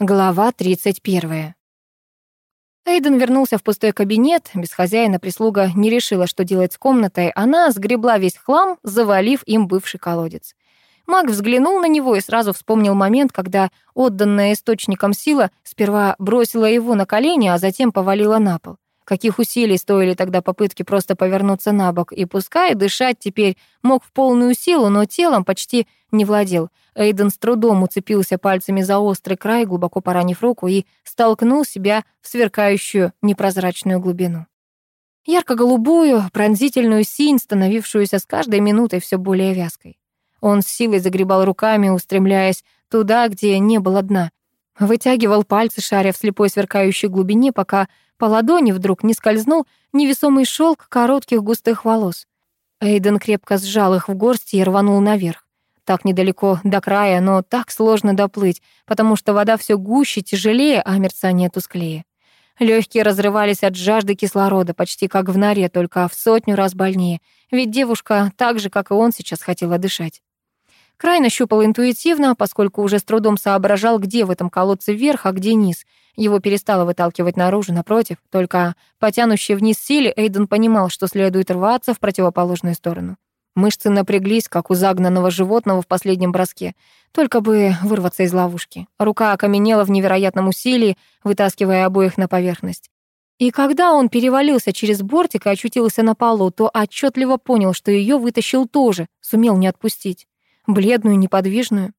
Глава 31. Эйден вернулся в пустой кабинет. Без хозяина прислуга не решила, что делать с комнатой. Она сгребла весь хлам, завалив им бывший колодец. Маг взглянул на него и сразу вспомнил момент, когда отданная источником сила сперва бросила его на колени, а затем повалила на пол. Каких усилий стоили тогда попытки просто повернуться на бок, и пускай дышать теперь мог в полную силу, но телом почти не владел. Эйден с трудом уцепился пальцами за острый край, глубоко поранив руку, и столкнул себя в сверкающую непрозрачную глубину. Ярко-голубую, пронзительную синь, становившуюся с каждой минутой все более вязкой. Он с силой загребал руками, устремляясь туда, где не было дна. Вытягивал пальцы, шаря в слепой сверкающей глубине, пока по ладони вдруг не скользнул невесомый шелк коротких густых волос. Эйден крепко сжал их в горсти и рванул наверх. Так недалеко до края, но так сложно доплыть, потому что вода все гуще, тяжелее, а мерцание тусклее. Легкие разрывались от жажды кислорода, почти как в норе, только в сотню раз больнее, ведь девушка так же, как и он, сейчас хотела дышать. Край нащупал интуитивно, поскольку уже с трудом соображал, где в этом колодце верх, а где низ. Его перестало выталкивать наружу, напротив. Только потянущий вниз силе Эйден понимал, что следует рваться в противоположную сторону. Мышцы напряглись, как у загнанного животного в последнем броске. Только бы вырваться из ловушки. Рука окаменела в невероятном усилии, вытаскивая обоих на поверхность. И когда он перевалился через бортик и очутился на полу, то отчетливо понял, что ее вытащил тоже, сумел не отпустить бледную, неподвижную.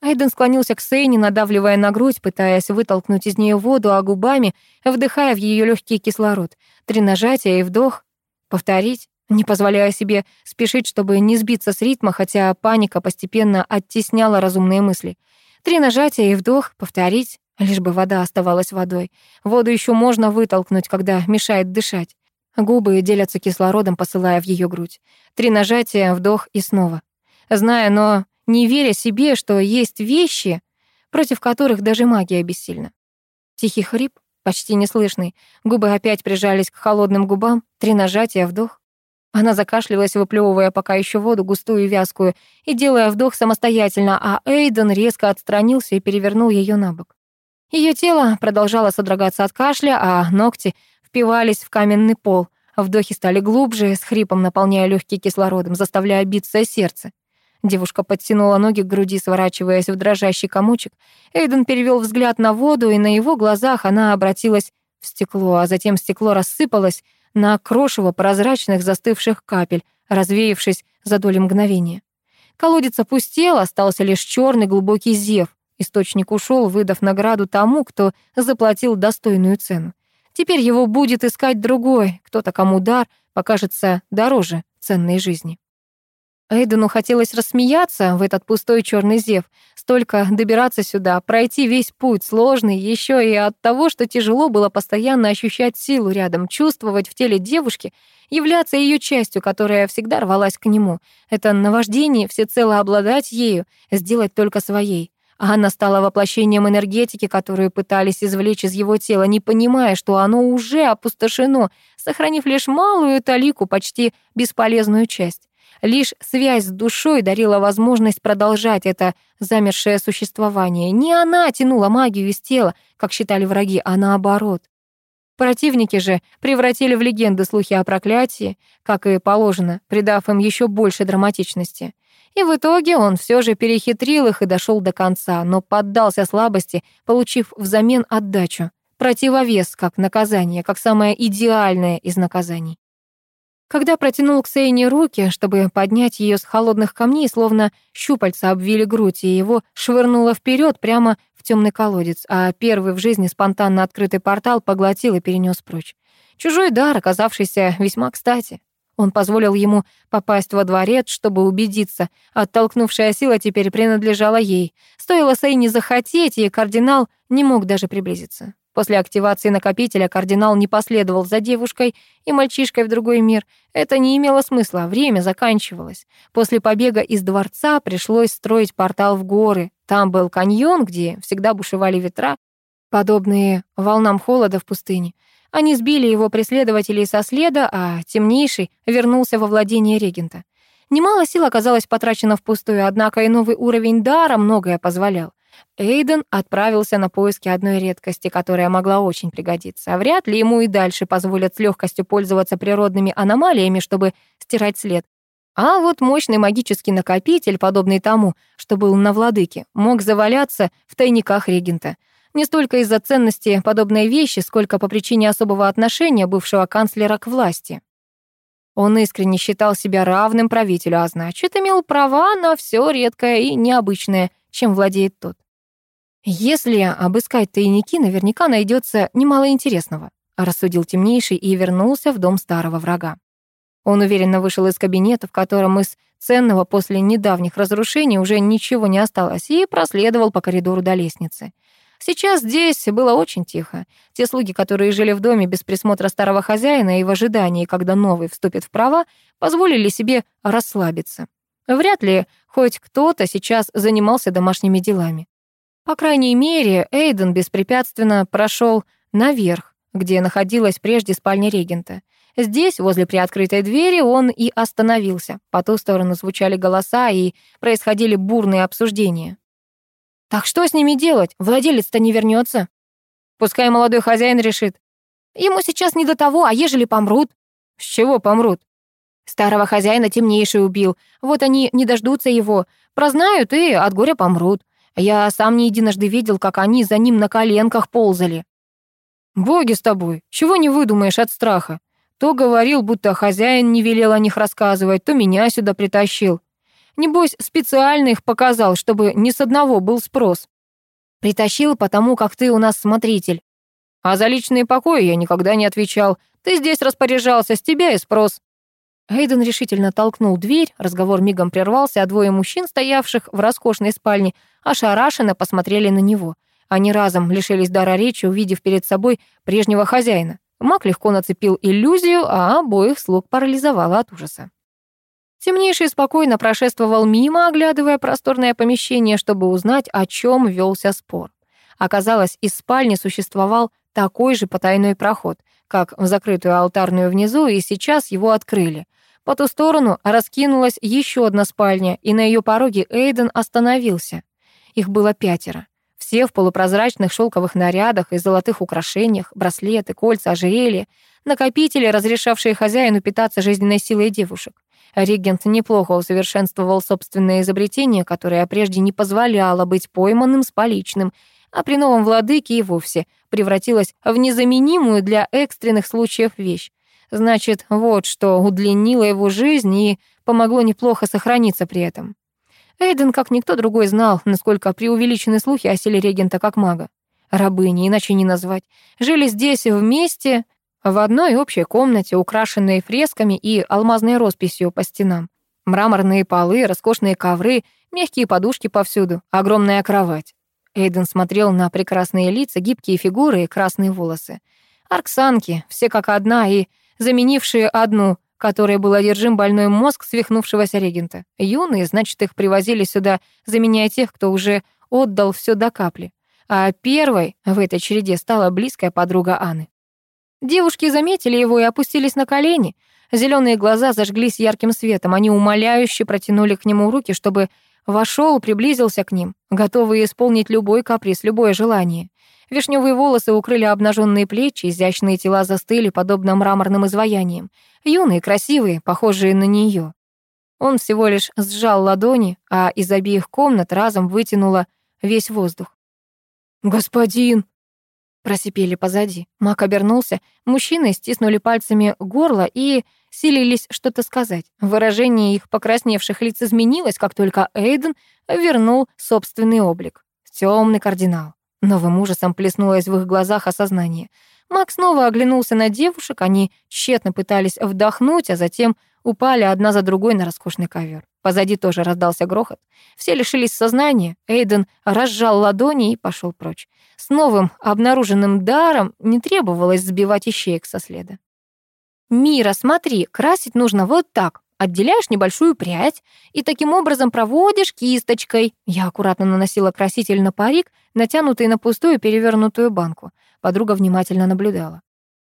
Айден склонился к Сейне, надавливая на грудь, пытаясь вытолкнуть из нее воду, а губами вдыхая в ее легкий кислород. Три нажатия и вдох. Повторить, не позволяя себе спешить, чтобы не сбиться с ритма, хотя паника постепенно оттесняла разумные мысли. Три нажатия и вдох, повторить, лишь бы вода оставалась водой. Воду еще можно вытолкнуть, когда мешает дышать. Губы делятся кислородом, посылая в ее грудь. Три нажатия, вдох и снова зная, но не веря себе, что есть вещи, против которых даже магия бессильна. Тихий хрип, почти неслышный, губы опять прижались к холодным губам, три нажатия, вдох. Она закашлялась, выплевывая пока еще воду, густую и вязкую, и делая вдох самостоятельно, а Эйден резко отстранился и перевернул ее на бок. Ее тело продолжало содрогаться от кашля, а ногти впивались в каменный пол. Вдохи стали глубже, с хрипом наполняя легкие кислородом, заставляя биться сердце. Девушка подтянула ноги к груди, сворачиваясь в дрожащий комочек. Эйден перевел взгляд на воду, и на его глазах она обратилась в стекло, а затем стекло рассыпалось на крошево прозрачных застывших капель, развеявшись за доли мгновения. Колодец опустел, остался лишь черный глубокий зев. Источник ушел, выдав награду тому, кто заплатил достойную цену. Теперь его будет искать другой, кто-то, кому дар покажется дороже ценной жизни. Эйдену хотелось рассмеяться в этот пустой черный зев, столько добираться сюда, пройти весь путь сложный, еще и от того, что тяжело было постоянно ощущать силу рядом, чувствовать в теле девушки, являться ее частью, которая всегда рвалась к нему. Это наваждение всецело обладать ею, сделать только своей. А она стала воплощением энергетики, которую пытались извлечь из его тела, не понимая, что оно уже опустошено, сохранив лишь малую талику, почти бесполезную часть. Лишь связь с душой дарила возможность продолжать это замершее существование. Не она тянула магию из тела, как считали враги, а наоборот. Противники же превратили в легенды слухи о проклятии, как и положено, придав им еще больше драматичности. И в итоге он все же перехитрил их и дошел до конца, но поддался слабости, получив взамен отдачу. Противовес как наказание, как самое идеальное из наказаний. Когда протянул к Сейне руки, чтобы поднять ее с холодных камней, словно щупальца обвили грудь, и его швырнуло вперед прямо в темный колодец, а первый в жизни спонтанно открытый портал поглотил и перенес прочь. Чужой дар, оказавшийся весьма кстати. Он позволил ему попасть во дворец, чтобы убедиться, оттолкнувшая сила теперь принадлежала ей. Стоило Сейне захотеть, и кардинал не мог даже приблизиться. После активации накопителя кардинал не последовал за девушкой и мальчишкой в другой мир. Это не имело смысла, время заканчивалось. После побега из дворца пришлось строить портал в горы. Там был каньон, где всегда бушевали ветра, подобные волнам холода в пустыне. Они сбили его преследователей со следа, а темнейший вернулся во владение регента. Немало сил оказалось потрачено впустую, однако и новый уровень дара многое позволял. Эйден отправился на поиски одной редкости, которая могла очень пригодиться. А вряд ли ему и дальше позволят с легкостью пользоваться природными аномалиями, чтобы стирать след. А вот мощный магический накопитель, подобный тому, что был на владыке, мог заваляться в тайниках регента. Не столько из-за ценности подобной вещи, сколько по причине особого отношения бывшего канцлера к власти. Он искренне считал себя равным правителю, а значит, имел права на все редкое и необычное, чем владеет тот. Если обыскать тайники, наверняка найдется немало интересного, рассудил темнейший и вернулся в дом старого врага. Он уверенно вышел из кабинета, в котором из ценного после недавних разрушений уже ничего не осталось, и проследовал по коридору до лестницы. Сейчас здесь было очень тихо. Те слуги, которые жили в доме без присмотра старого хозяина и в ожидании, когда новый вступит в права, позволили себе расслабиться. Вряд ли хоть кто-то сейчас занимался домашними делами. По крайней мере, Эйден беспрепятственно прошел наверх, где находилась прежде спальня регента. Здесь, возле приоткрытой двери, он и остановился. По ту сторону звучали голоса и происходили бурные обсуждения. Так что с ними делать? Владелец-то не вернется. Пускай молодой хозяин решит. Ему сейчас не до того, а ежели помрут? С чего помрут? Старого хозяина темнейший убил. Вот они не дождутся его. Прознают и от горя помрут. Я сам не единожды видел, как они за ним на коленках ползали. Боги с тобой, чего не выдумаешь от страха? То говорил, будто хозяин не велел о них рассказывать, то меня сюда притащил. Небось, специально их показал, чтобы ни с одного был спрос. Притащил, потому как ты у нас смотритель. А за личные покои я никогда не отвечал. Ты здесь распоряжался, с тебя и спрос. Эйден решительно толкнул дверь, разговор мигом прервался, а двое мужчин, стоявших в роскошной спальне, ошарашенно посмотрели на него. Они разом лишились дара речи, увидев перед собой прежнего хозяина. Маг легко нацепил иллюзию, а обоих слуг парализовало от ужаса. Темнейший спокойно прошествовал мимо, оглядывая просторное помещение, чтобы узнать, о чем велся спор. Оказалось, из спальни существовал такой же потайной проход, как в закрытую алтарную внизу, и сейчас его открыли. По ту сторону раскинулась еще одна спальня, и на ее пороге Эйден остановился. Их было пятеро. Все в полупрозрачных шелковых нарядах и золотых украшениях, браслеты, кольца, ожерелья, накопители, разрешавшие хозяину питаться жизненной силой девушек. Регент неплохо усовершенствовал собственное изобретение, которое прежде не позволяло быть пойманным с поличным, а при новом владыке и вовсе превратилось в незаменимую для экстренных случаев вещь. Значит, вот что удлинило его жизнь и помогло неплохо сохраниться при этом. Эйден, как никто другой, знал, насколько преувеличены слухи о силе регента как мага. Рабыни, иначе не назвать. Жили здесь вместе, в одной общей комнате, украшенной фресками и алмазной росписью по стенам. Мраморные полы, роскошные ковры, мягкие подушки повсюду, огромная кровать. Эйден смотрел на прекрасные лица, гибкие фигуры и красные волосы. Арксанки, все как одна и заменившие одну, которой был одержим больной мозг свихнувшегося регента. Юные, значит, их привозили сюда, заменяя тех, кто уже отдал все до капли. А первой в этой череде стала близкая подруга Анны. Девушки заметили его и опустились на колени. Зеленые глаза зажглись ярким светом. Они умоляюще протянули к нему руки, чтобы вошел, приблизился к ним, готовые исполнить любой каприз, любое желание. Вишневые волосы укрыли обнаженные плечи, изящные тела застыли, подобно мраморным изваяниям. Юные, красивые, похожие на нее. Он всего лишь сжал ладони, а из обеих комнат разом вытянуло весь воздух. «Господин!» Просипели позади. Мак обернулся. Мужчины стиснули пальцами горло и силились что-то сказать. Выражение их покрасневших лиц изменилось, как только Эйден вернул собственный облик. Темный кардинал. Новым ужасом плеснулось в их глазах осознание. Мак снова оглянулся на девушек, они тщетно пытались вдохнуть, а затем упали одна за другой на роскошный ковер. Позади тоже раздался грохот. Все лишились сознания. Эйден разжал ладони и пошел прочь. С новым обнаруженным даром не требовалось сбивать ищеек со следа. «Мира, смотри, красить нужно вот так. Отделяешь небольшую прядь и таким образом проводишь кисточкой». Я аккуратно наносила краситель на парик, натянутый на пустую перевернутую банку. Подруга внимательно наблюдала.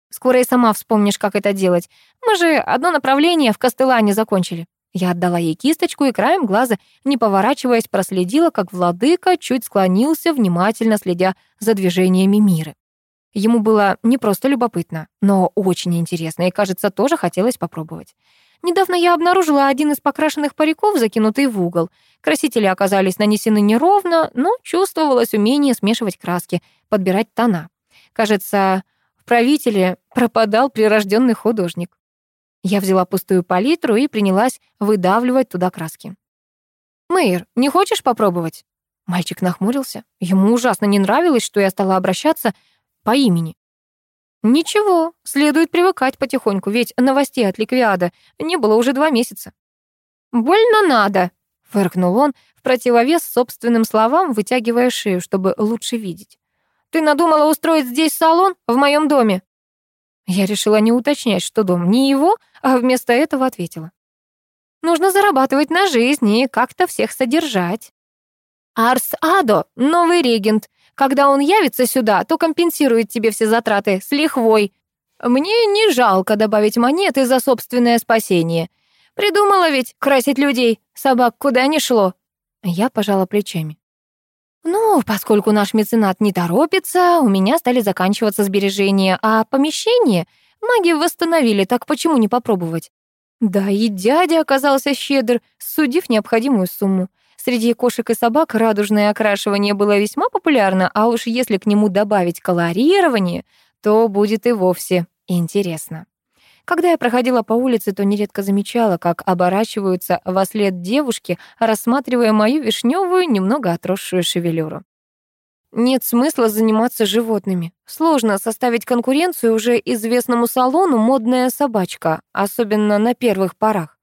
«Скоро и сама вспомнишь, как это делать. Мы же одно направление в Костылане закончили». Я отдала ей кисточку и краем глаза, не поворачиваясь, проследила, как владыка чуть склонился, внимательно следя за движениями мира. Ему было не просто любопытно, но очень интересно, и, кажется, тоже хотелось попробовать. Недавно я обнаружила один из покрашенных париков, закинутый в угол. Красители оказались нанесены неровно, но чувствовалось умение смешивать краски, подбирать тона. Кажется, в правителе пропадал прирожденный художник. Я взяла пустую палитру и принялась выдавливать туда краски. «Мэйр, не хочешь попробовать?» Мальчик нахмурился. Ему ужасно не нравилось, что я стала обращаться по имени. Ничего, следует привыкать потихоньку, ведь новостей от Ликвиада не было уже два месяца. «Больно надо», — фыркнул он, в противовес собственным словам, вытягивая шею, чтобы лучше видеть. «Ты надумала устроить здесь салон в моем доме?» Я решила не уточнять, что дом не его, а вместо этого ответила. Нужно зарабатывать на жизнь и как-то всех содержать. Арс Адо — новый регент. Когда он явится сюда, то компенсирует тебе все затраты с лихвой. Мне не жалко добавить монеты за собственное спасение. Придумала ведь красить людей, собак куда ни шло. Я пожала плечами. Ну, поскольку наш меценат не торопится, у меня стали заканчиваться сбережения, а помещение маги восстановили, так почему не попробовать? Да, и дядя оказался щедр, судив необходимую сумму. Среди кошек и собак радужное окрашивание было весьма популярно, а уж если к нему добавить колорирование, то будет и вовсе интересно. Когда я проходила по улице, то нередко замечала, как оборачиваются во след девушки, рассматривая мою вишневую, немного отросшую шевелюру. Нет смысла заниматься животными. Сложно составить конкуренцию уже известному салону «Модная собачка», особенно на первых порах.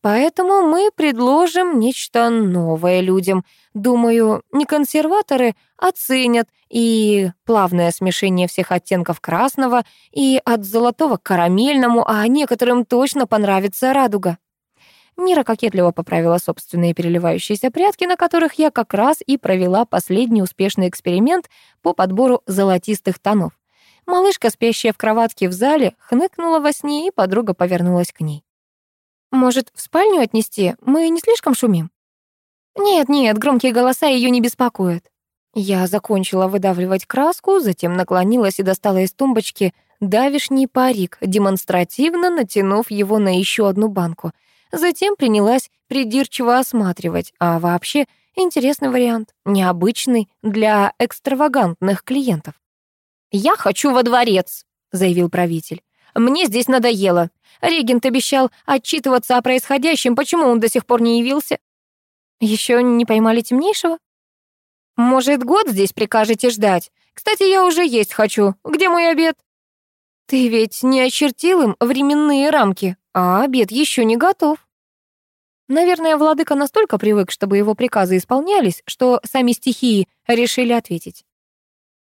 Поэтому мы предложим нечто новое людям. Думаю, не консерваторы оценят и плавное смешение всех оттенков красного, и от золотого к карамельному, а некоторым точно понравится радуга. Мира кокетливо поправила собственные переливающиеся прятки, на которых я как раз и провела последний успешный эксперимент по подбору золотистых тонов. Малышка, спящая в кроватке в зале, хныкнула во сне, и подруга повернулась к ней. Может, в спальню отнести? Мы не слишком шумим? Нет-нет, громкие голоса ее не беспокоят. Я закончила выдавливать краску, затем наклонилась и достала из тумбочки давишний парик, демонстративно натянув его на еще одну банку. Затем принялась придирчиво осматривать, а вообще интересный вариант, необычный для экстравагантных клиентов. «Я хочу во дворец», — заявил правитель. «Мне здесь надоело. Регент обещал отчитываться о происходящем, почему он до сих пор не явился? Еще не поймали темнейшего? Может, год здесь прикажете ждать? Кстати, я уже есть хочу. Где мой обед? Ты ведь не очертил им временные рамки, а обед еще не готов. Наверное, владыка настолько привык, чтобы его приказы исполнялись, что сами стихии решили ответить.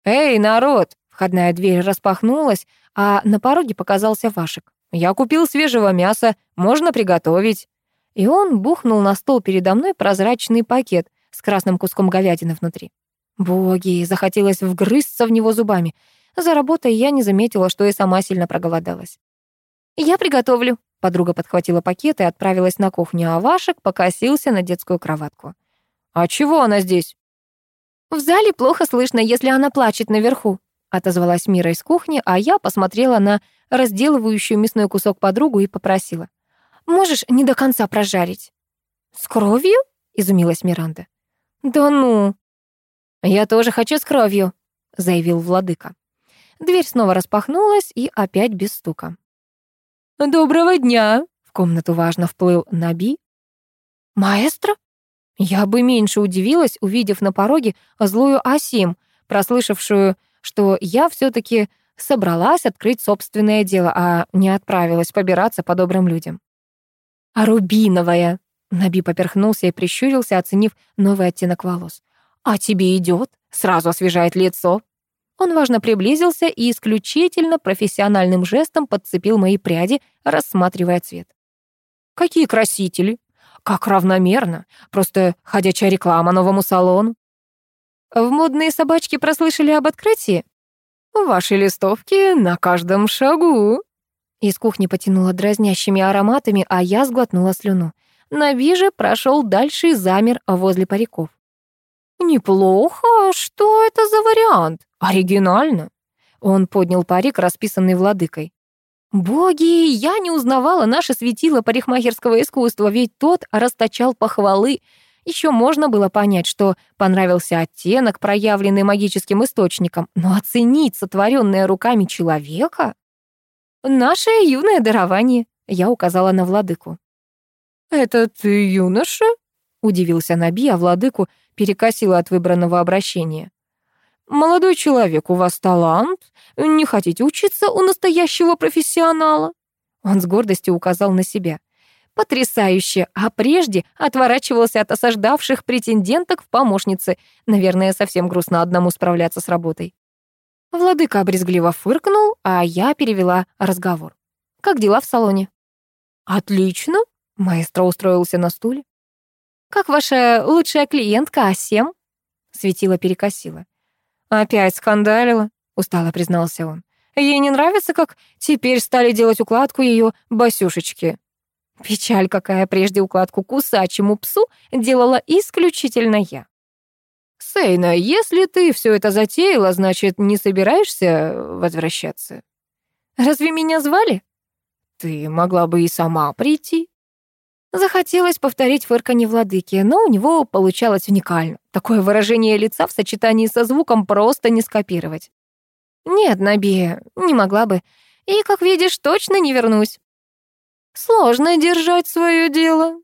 «Эй, народ!» Входная дверь распахнулась, а на пороге показался Вашек. Я купил свежего мяса, можно приготовить». И он бухнул на стол передо мной прозрачный пакет с красным куском говядины внутри. Боги, захотелось вгрызться в него зубами. За работой я не заметила, что и сама сильно проголодалась. «Я приготовлю», — подруга подхватила пакет и отправилась на кухню, а Вашек покосился на детскую кроватку. «А чего она здесь?» «В зале плохо слышно, если она плачет наверху», — отозвалась Мира из кухни, а я посмотрела на разделывающую мясной кусок подругу и попросила. «Можешь не до конца прожарить?» «С кровью?» — изумилась Миранда. «Да ну!» «Я тоже хочу с кровью», — заявил владыка. Дверь снова распахнулась и опять без стука. «Доброго дня!» — в комнату важно вплыл Наби. «Маэстро?» Я бы меньше удивилась, увидев на пороге злую Асим, прослышавшую, что я все таки собралась открыть собственное дело, а не отправилась побираться по добрым людям. «А рубиновая!» Наби поперхнулся и прищурился, оценив новый оттенок волос. «А тебе идет? Сразу освежает лицо!» Он важно приблизился и исключительно профессиональным жестом подцепил мои пряди, рассматривая цвет. «Какие красители! Как равномерно! Просто ходячая реклама новому салону!» «В модные собачки прослышали об открытии?» Ваши листовки на каждом шагу». Из кухни потянуло дразнящими ароматами, а я сглотнула слюну. Наби же прошел дальше и замер возле париков. «Неплохо. Что это за вариант? Оригинально». Он поднял парик, расписанный владыкой. «Боги, я не узнавала наше светило парикмахерского искусства, ведь тот расточал похвалы. Еще можно было понять, что понравился оттенок, проявленный магическим источником, но оценить сотворенное руками человека? Наше юное дарование, я указала на владыку. «Это ты юноша?» — удивился Наби, а владыку перекосило от выбранного обращения. «Молодой человек, у вас талант. Не хотите учиться у настоящего профессионала?» Он с гордостью указал на себя. Потрясающе! А прежде отворачивался от осаждавших претенденток в помощницы. Наверное, совсем грустно одному справляться с работой. Владыка обрезгливо фыркнул, а я перевела разговор. «Как дела в салоне?» «Отлично!» — маэстро устроился на стуле. «Как ваша лучшая клиентка Асем?» Светила перекосила. «Опять скандалила», — устало признался он. «Ей не нравится, как теперь стали делать укладку ее басюшечки». Печаль какая, прежде укладку кусачему псу делала исключительно я. «Сейна, если ты все это затеяла, значит, не собираешься возвращаться?» «Разве меня звали?» «Ты могла бы и сама прийти». Захотелось повторить фырканье владыки, но у него получалось уникально. Такое выражение лица в сочетании со звуком просто не скопировать. «Нет, Наби, не могла бы. И, как видишь, точно не вернусь». Сложно держать свое дело.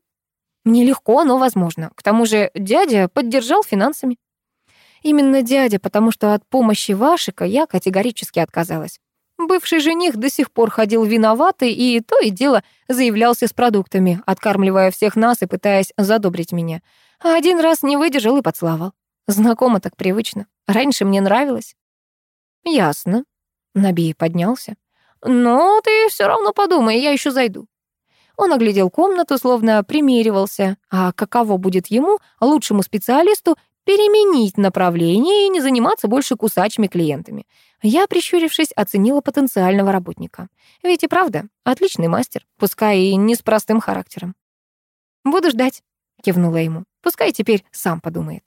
Мне легко, но возможно. К тому же дядя поддержал финансами. Именно дядя, потому что от помощи Вашика я категорически отказалась. Бывший жених до сих пор ходил виноватый и то и дело заявлялся с продуктами, откармливая всех нас и пытаясь задобрить меня. А один раз не выдержал и поцеловал. Знакомо так привычно. Раньше мне нравилось. Ясно. Наби поднялся. Но ты все равно подумай, я еще зайду. Он оглядел комнату, словно примеривался, а каково будет ему, лучшему специалисту, переменить направление и не заниматься больше кусачими клиентами. Я, прищурившись, оценила потенциального работника. Ведь и правда, отличный мастер, пускай и не с простым характером. «Буду ждать», — кивнула ему. «Пускай теперь сам подумает».